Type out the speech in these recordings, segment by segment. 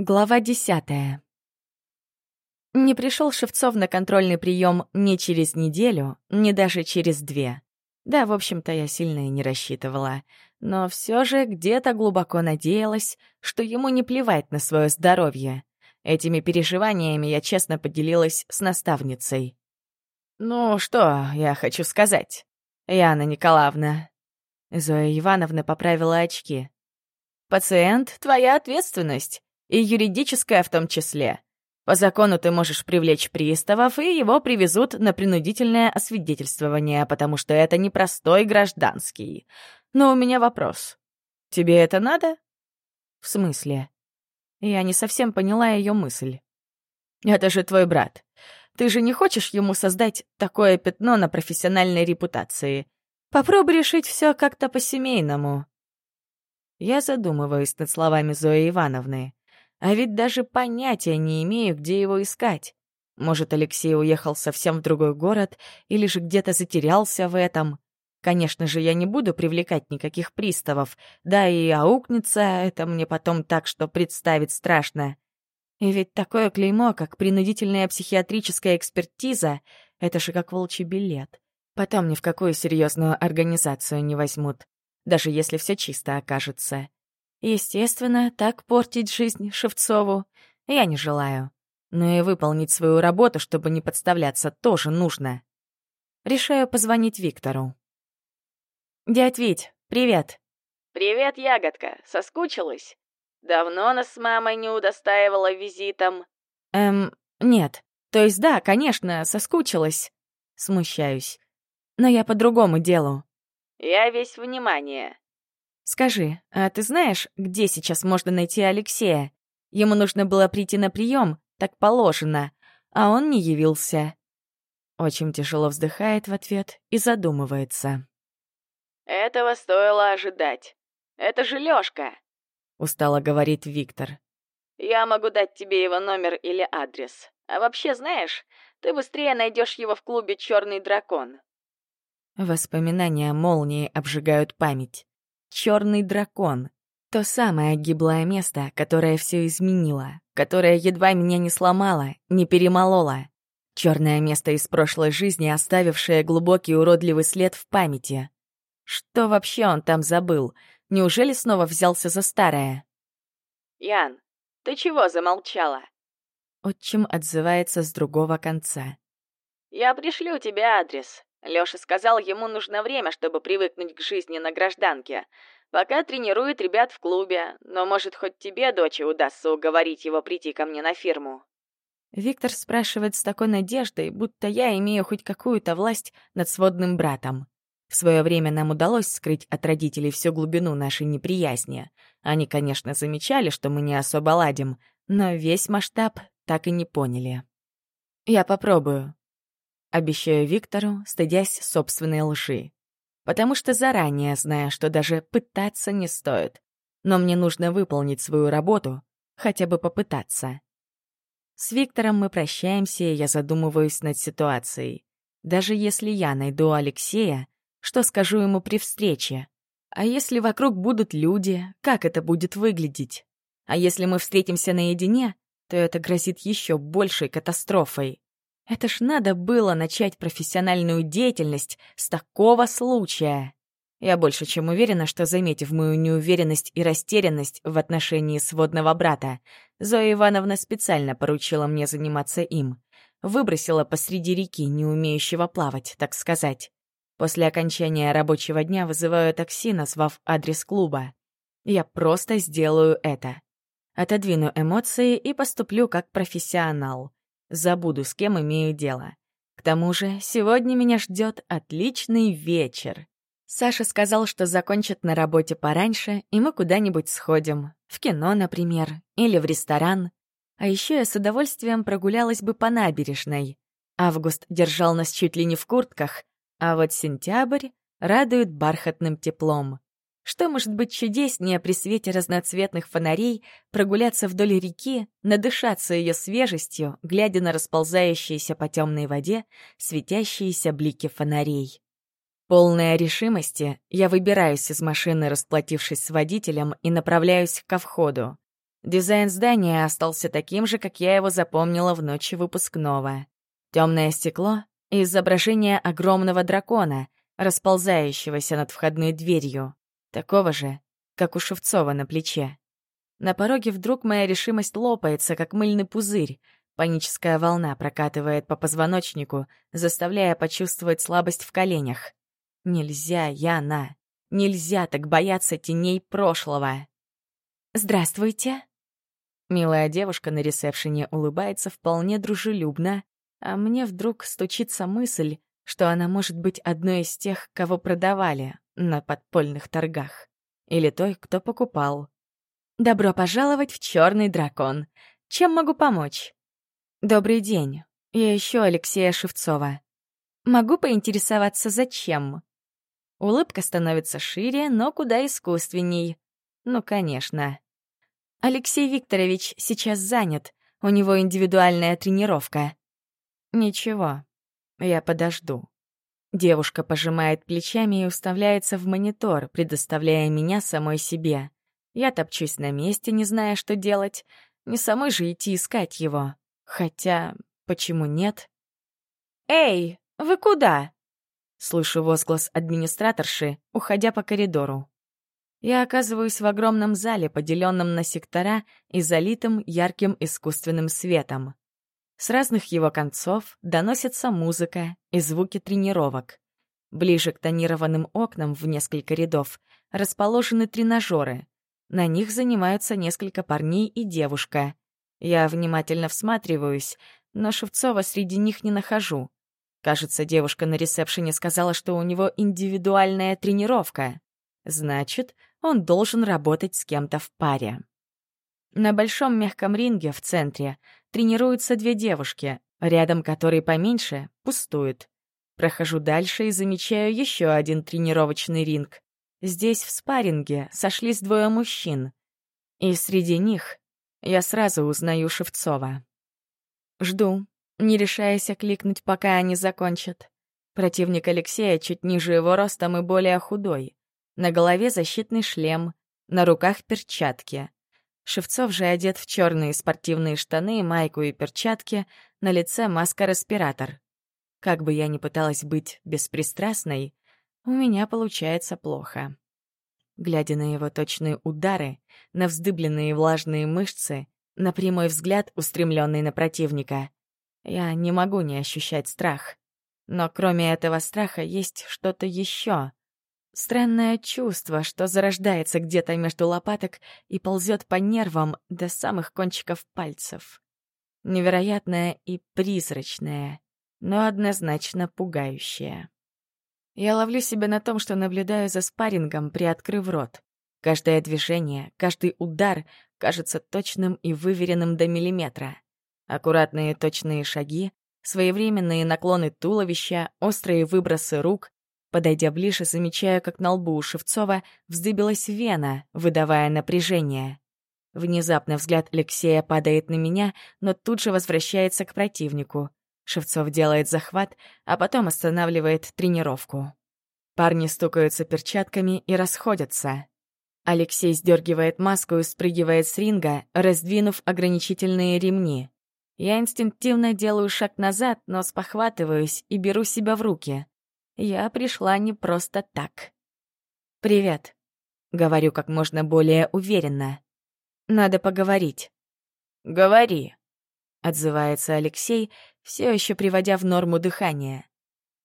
Глава десятая. Не пришел Шевцов на контрольный прием ни через неделю, ни даже через две. Да, в общем-то, я сильно и не рассчитывала. Но все же где-то глубоко надеялась, что ему не плевать на свое здоровье. Этими переживаниями я честно поделилась с наставницей. «Ну что, я хочу сказать, Яна Николаевна». Зоя Ивановна поправила очки. «Пациент — твоя ответственность и юридическое в том числе. По закону ты можешь привлечь приставов, и его привезут на принудительное освидетельствование, потому что это не простой гражданский. Но у меня вопрос. Тебе это надо? В смысле? Я не совсем поняла ее мысль. Это же твой брат. Ты же не хочешь ему создать такое пятно на профессиональной репутации. Попробуй решить все как-то по-семейному. Я задумываюсь над словами Зои Ивановны. А ведь даже понятия не имею, где его искать. Может, Алексей уехал совсем в другой город или же где-то затерялся в этом. Конечно же, я не буду привлекать никаких приставов, да и аукнется это мне потом так, что представить страшно. И ведь такое клеймо, как принудительная психиатрическая экспертиза, это же как волчий билет. Потом ни в какую серьезную организацию не возьмут, даже если все чисто окажется. Естественно, так портить жизнь Шевцову я не желаю. Но и выполнить свою работу, чтобы не подставляться, тоже нужно. Решаю позвонить Виктору. «Дядь Вить, привет!» «Привет, ягодка! Соскучилась? Давно нас с мамой не удостаивала визитом?» «Эм, нет. То есть да, конечно, соскучилась. Смущаюсь. Но я по другому делу». «Я весь внимание. «Скажи, а ты знаешь, где сейчас можно найти Алексея? Ему нужно было прийти на прием, так положено, а он не явился». Очень тяжело вздыхает в ответ и задумывается. «Этого стоило ожидать. Это же Лёшка!» — устало говорит Виктор. «Я могу дать тебе его номер или адрес. А вообще, знаешь, ты быстрее найдешь его в клубе «Черный дракон». Воспоминания о молнии обжигают память черный дракон. То самое гиблое место, которое все изменило, которое едва меня не сломало, не перемололо. Черное место из прошлой жизни, оставившее глубокий уродливый след в памяти. Что вообще он там забыл? Неужели снова взялся за старое? «Ян, ты чего замолчала?» Отчим отзывается с другого конца. «Я пришлю тебе адрес. Лёша сказал, ему нужно время, чтобы привыкнуть к жизни на гражданке. Пока тренирует ребят в клубе, но, может, хоть тебе, дочь, удастся уговорить его прийти ко мне на фирму». Виктор спрашивает с такой надеждой, будто я имею хоть какую-то власть над сводным братом. В свое время нам удалось скрыть от родителей всю глубину нашей неприязни. Они, конечно, замечали, что мы не особо ладим, но весь масштаб так и не поняли. «Я попробую», Обещаю Виктору, стыдясь собственной лжи. Потому что заранее знаю, что даже пытаться не стоит. Но мне нужно выполнить свою работу, хотя бы попытаться. С Виктором мы прощаемся, и я задумываюсь над ситуацией. Даже если я найду Алексея, что скажу ему при встрече? А если вокруг будут люди, как это будет выглядеть? А если мы встретимся наедине, то это грозит еще большей катастрофой. Это ж надо было начать профессиональную деятельность с такого случая. Я больше чем уверена, что, заметив мою неуверенность и растерянность в отношении сводного брата, Зоя Ивановна специально поручила мне заниматься им. Выбросила посреди реки, не умеющего плавать, так сказать. После окончания рабочего дня вызываю такси, назвав адрес клуба. Я просто сделаю это. Отодвину эмоции и поступлю как профессионал забуду, с кем имею дело. К тому же, сегодня меня ждет отличный вечер. Саша сказал, что закончит на работе пораньше, и мы куда-нибудь сходим. В кино, например, или в ресторан. А еще я с удовольствием прогулялась бы по набережной. Август держал нас чуть ли не в куртках, а вот сентябрь радует бархатным теплом. Что может быть чудеснее при свете разноцветных фонарей прогуляться вдоль реки, надышаться ее свежестью, глядя на расползающиеся по темной воде светящиеся блики фонарей? Полная решимости, я выбираюсь из машины, расплатившись с водителем, и направляюсь ко входу. Дизайн здания остался таким же, как я его запомнила в ночи выпускного. Темное стекло и изображение огромного дракона, расползающегося над входной дверью. Такого же, как у Шевцова на плече. На пороге вдруг моя решимость лопается, как мыльный пузырь. Паническая волна прокатывает по позвоночнику, заставляя почувствовать слабость в коленях. Нельзя, Яна. Нельзя так бояться теней прошлого. «Здравствуйте!» Милая девушка на ресепшене улыбается вполне дружелюбно, а мне вдруг стучится мысль, что она может быть одной из тех, кого продавали, на подпольных торгах. Или той, кто покупал. «Добро пожаловать в Черный дракон. Чем могу помочь?» «Добрый день. Я ищу Алексея Шевцова. Могу поинтересоваться, зачем?» Улыбка становится шире, но куда искусственней. Ну, конечно. Алексей Викторович сейчас занят. У него индивидуальная тренировка. Ничего, я подожду. Девушка пожимает плечами и уставляется в монитор, предоставляя меня самой себе. Я топчусь на месте, не зная, что делать. Не самой же идти искать его. Хотя, почему нет? «Эй, вы куда?» Слышу возглас администраторши, уходя по коридору. Я оказываюсь в огромном зале, поделенном на сектора и залитым ярким искусственным светом. С разных его концов доносятся музыка и звуки тренировок. Ближе к тонированным окнам в несколько рядов расположены тренажеры. На них занимаются несколько парней и девушка. Я внимательно всматриваюсь, но Шевцова среди них не нахожу. Кажется, девушка на ресепшене сказала, что у него индивидуальная тренировка. Значит, он должен работать с кем-то в паре. На большом мягком ринге в центре тренируются две девушки, рядом которые поменьше пустуют. Прохожу дальше и замечаю еще один тренировочный ринг. Здесь в спарринге сошлись двое мужчин. И среди них я сразу узнаю Шевцова. Жду, не решаясь кликнуть, пока они закончат. Противник Алексея чуть ниже его ростом и более худой. На голове защитный шлем, на руках перчатки. Шевцов же одет в черные спортивные штаны, майку и перчатки, на лице маска-респиратор. Как бы я ни пыталась быть беспристрастной, у меня получается плохо. Глядя на его точные удары, на вздыбленные влажные мышцы, на прямой взгляд, устремленный на противника, я не могу не ощущать страх. Но кроме этого страха есть что-то еще, Странное чувство, что зарождается где-то между лопаток и ползет по нервам до самых кончиков пальцев. Невероятное и призрачное, но однозначно пугающее. Я ловлю себя на том, что наблюдаю за спаррингом, приоткрыв рот. Каждое движение, каждый удар кажется точным и выверенным до миллиметра. Аккуратные точные шаги, своевременные наклоны туловища, острые выбросы рук, Подойдя ближе, замечаю, как на лбу у Шевцова вздыбилась вена, выдавая напряжение. Внезапно взгляд Алексея падает на меня, но тут же возвращается к противнику. Шевцов делает захват, а потом останавливает тренировку. Парни стукаются перчатками и расходятся. Алексей сдергивает маску и спрыгивает с ринга, раздвинув ограничительные ремни. Я инстинктивно делаю шаг назад, но спохватываюсь и беру себя в руки. Я пришла не просто так. «Привет», — говорю как можно более уверенно. «Надо поговорить». «Говори», — отзывается Алексей, все еще приводя в норму дыхание.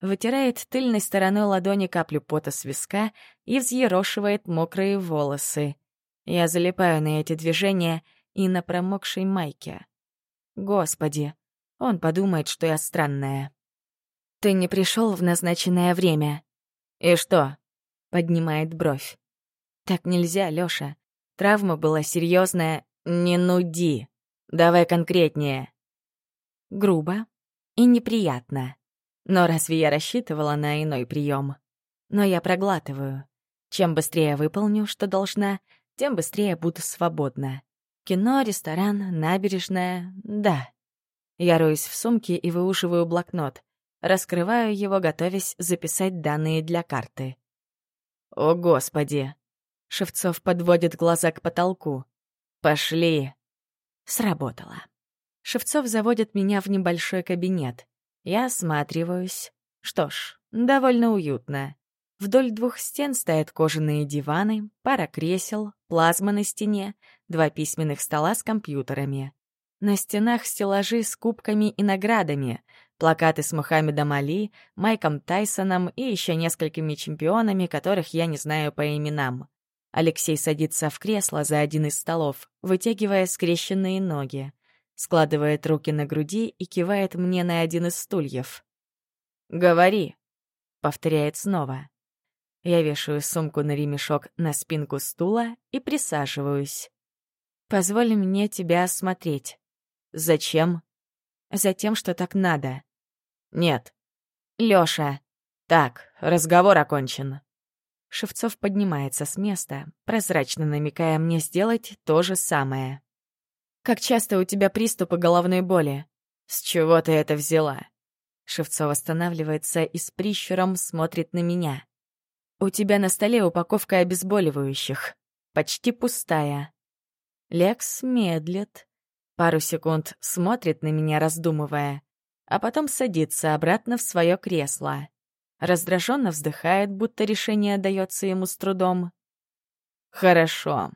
Вытирает тыльной стороной ладони каплю пота с виска и взъерошивает мокрые волосы. Я залипаю на эти движения и на промокшей майке. Господи, он подумает, что я странная. «Ты не пришел в назначенное время». «И что?» — поднимает бровь. «Так нельзя, Лёша. Травма была серьезная. Не нуди. Давай конкретнее». Грубо и неприятно. Но разве я рассчитывала на иной прием? Но я проглатываю. Чем быстрее выполню, что должна, тем быстрее буду свободна. Кино, ресторан, набережная — да. Я роюсь в сумке и выуживаю блокнот. Раскрываю его, готовясь записать данные для карты. «О, Господи!» Шевцов подводит глаза к потолку. «Пошли!» Сработало. Шевцов заводит меня в небольшой кабинет. Я осматриваюсь. Что ж, довольно уютно. Вдоль двух стен стоят кожаные диваны, пара кресел, плазма на стене, два письменных стола с компьютерами. На стенах стеллажи с кубками и наградами, плакаты с Мухаммедом Али, Майком Тайсоном и еще несколькими чемпионами, которых я не знаю по именам. Алексей садится в кресло за один из столов, вытягивая скрещенные ноги, складывает руки на груди и кивает мне на один из стульев. «Говори», — повторяет снова. Я вешаю сумку на ремешок на спинку стула и присаживаюсь. «Позволь мне тебя осмотреть». «Зачем?» «Затем, что так надо». Нет. Лёша. Так, разговор окончен. Шевцов поднимается с места, прозрачно намекая мне сделать то же самое. «Как часто у тебя приступы головной боли?» «С чего ты это взяла?» Шевцов останавливается и с прищуром смотрит на меня. «У тебя на столе упаковка обезболивающих. Почти пустая». Лекс медлит. Пару секунд смотрит на меня, раздумывая а потом садится обратно в свое кресло. Раздраженно вздыхает, будто решение дается ему с трудом. «Хорошо»,